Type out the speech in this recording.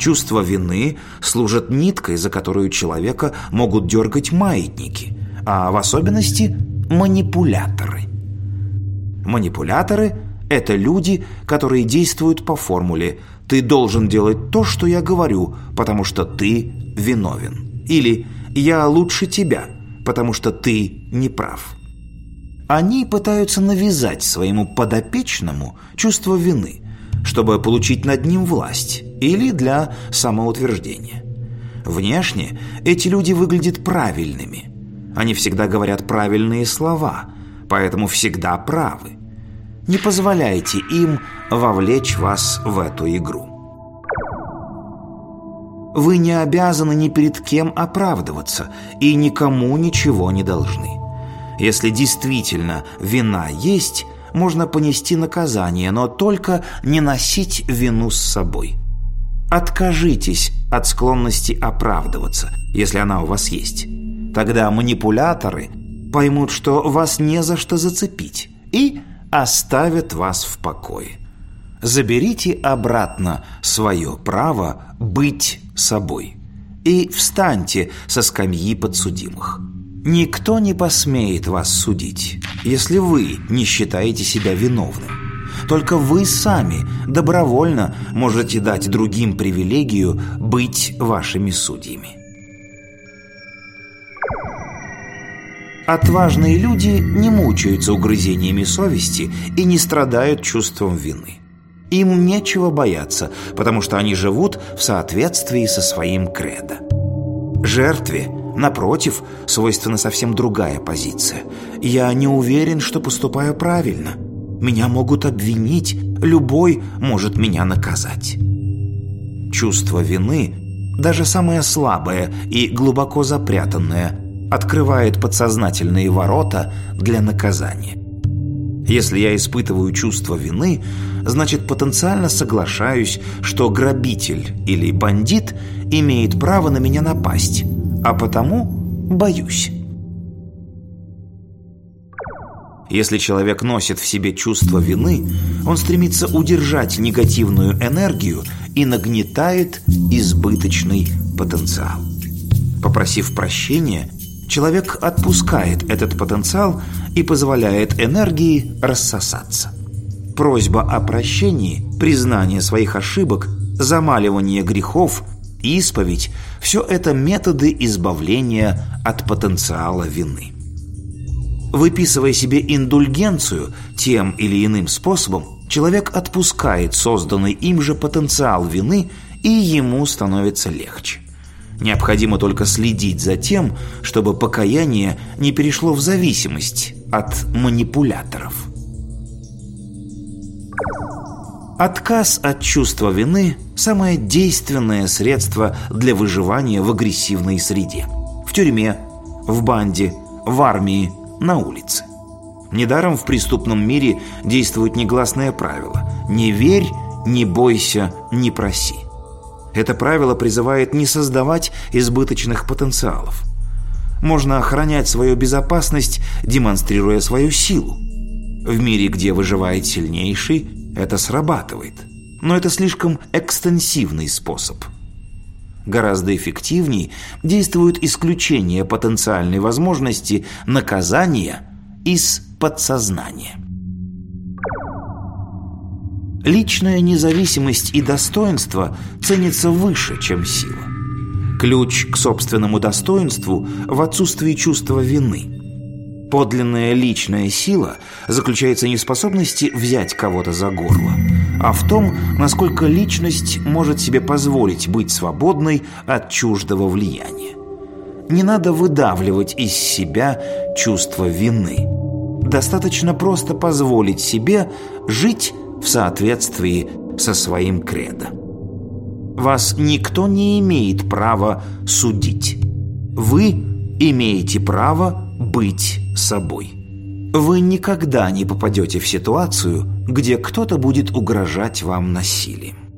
Чувство вины служит ниткой, за которую человека могут дергать маятники, а в особенности манипуляторы. Манипуляторы – это люди, которые действуют по формуле «ты должен делать то, что я говорю, потому что ты виновен» или «я лучше тебя, потому что ты не прав». Они пытаются навязать своему подопечному чувство вины, чтобы получить над ним власть или для самоутверждения. Внешне эти люди выглядят правильными. Они всегда говорят правильные слова, поэтому всегда правы. Не позволяйте им вовлечь вас в эту игру. Вы не обязаны ни перед кем оправдываться и никому ничего не должны. Если действительно вина есть, можно понести наказание, но только не носить вину с собой. Откажитесь от склонности оправдываться, если она у вас есть. Тогда манипуляторы поймут, что вас не за что зацепить, и оставят вас в покое. Заберите обратно свое право быть собой и встаньте со скамьи подсудимых. Никто не посмеет вас судить, если вы не считаете себя виновным. Только вы сами добровольно можете дать другим привилегию быть вашими судьями. Отважные люди не мучаются угрызениями совести и не страдают чувством вины. Им нечего бояться, потому что они живут в соответствии со своим кредо. Жертве, напротив, свойственна совсем другая позиция. Я не уверен, что поступаю правильно. Меня могут обвинить, любой может меня наказать. Чувство вины, даже самое слабое и глубоко запрятанное – открывает подсознательные ворота для наказания. Если я испытываю чувство вины, значит потенциально соглашаюсь, что грабитель или бандит имеет право на меня напасть, а потому боюсь. Если человек носит в себе чувство вины, он стремится удержать негативную энергию и нагнетает избыточный потенциал. Попросив прощения, человек отпускает этот потенциал и позволяет энергии рассосаться. Просьба о прощении, признание своих ошибок, замаливание грехов, исповедь – все это методы избавления от потенциала вины. Выписывая себе индульгенцию тем или иным способом, человек отпускает созданный им же потенциал вины, и ему становится легче. Необходимо только следить за тем, чтобы покаяние не перешло в зависимость от манипуляторов. Отказ от чувства вины – самое действенное средство для выживания в агрессивной среде. В тюрьме, в банде, в армии, на улице. Недаром в преступном мире действует негласное правило «не верь, не бойся, не проси». Это правило призывает не создавать избыточных потенциалов. Можно охранять свою безопасность, демонстрируя свою силу. В мире, где выживает сильнейший, это срабатывает. Но это слишком экстенсивный способ. Гораздо эффективнее действует исключение потенциальной возможности наказания из подсознания. Личная независимость и достоинство ценятся выше, чем сила. Ключ к собственному достоинству в отсутствии чувства вины. Подлинная личная сила заключается не в способности взять кого-то за горло, а в том, насколько личность может себе позволить быть свободной от чуждого влияния. Не надо выдавливать из себя чувство вины. Достаточно просто позволить себе жить в соответствии со своим кредо. Вас никто не имеет права судить. Вы имеете право быть собой. Вы никогда не попадете в ситуацию, где кто-то будет угрожать вам насилием.